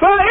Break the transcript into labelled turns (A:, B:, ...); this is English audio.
A: فإن